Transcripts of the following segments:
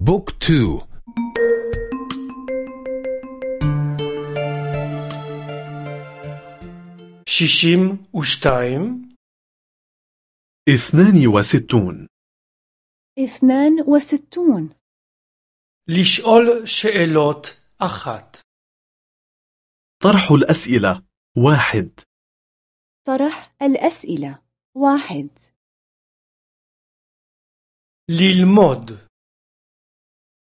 book two. שישים ושתיים. اثنان وستون. اثنان وستون. לשאול שאלות אחת؟ طرح الأسئلة. واحد. طرح الأسئلة. واحد. للمود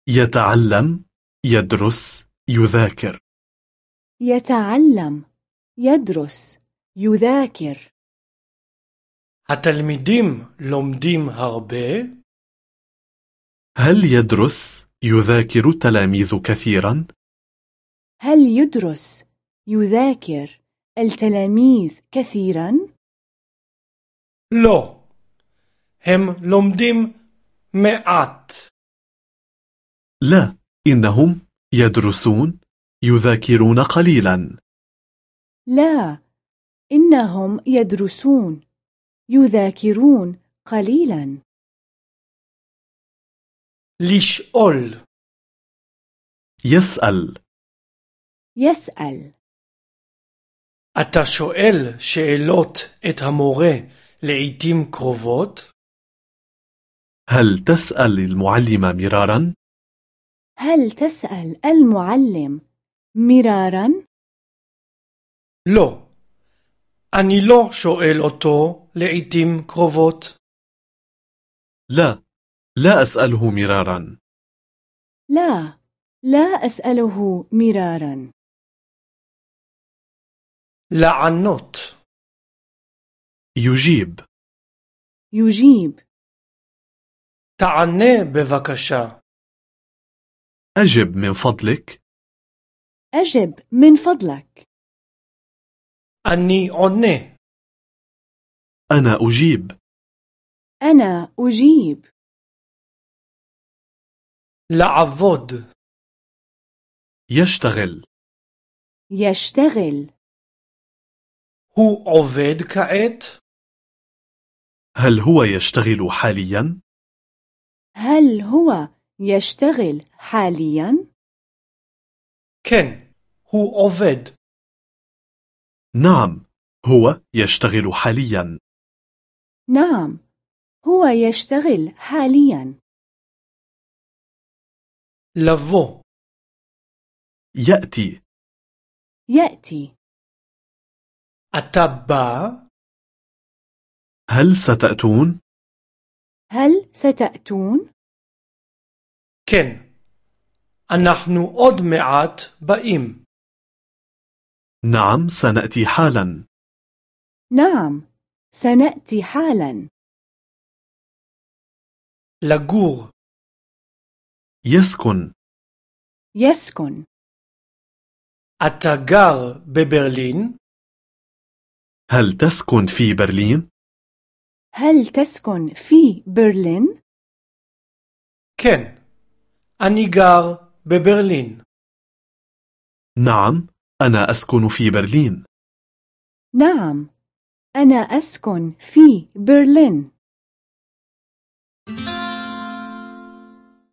يتعلم يدرس يذاكر يتعلم يدرس يذاكر התלמידים לומדים הרבה هل يدرس يذاكر التلاميذ كثيرا؟ هل يدرس يذاكر التلاميذ كثيرا؟ לא הם לומדים מעט لا إنهم يدرسون يذاكرون قليلا لا إنهم يدرسون يذاكرون قليلا לשאול يسأل يسأل אתה שואל שאלות את המורה לעתים קרובות? هل تسأل المعلم مرارا؟ هل تسأل المعلم مرارا؟ לא. אני לא שואל אותו לעתים קרובות. لا لا أسأله مرارا لا لا أسأله مرارا לענות يجيب يجيب תענה בבקשה. أجب من فضلك. أجب من فضلك. أني عني أنا أجيب. أنا أجيب. لعفض يشتغل. يشتغل. هو عفيد كائت؟ هل هو يشتغل حاليا؟ هل هو يشتغل حاليا؟ كن هو أوفيد. نعم هو يشتغل حاليا. نعم هو يشتغل حاليا. لفو يأتي. يأتي. أتبع. هل ستأتون؟ هل ستأتون؟ כן. אנחנו עוד מעט באים. نعم سنأتي حالا نعم سنأتي حالا לגור. يسكن يسكن אתה גר בברלין? هل تسكن في برلين؟ هل تسكن في برلين؟ כן. אני גר בברלין. نعم أنا أسكن في برلين نعم أنا أسكن في برلين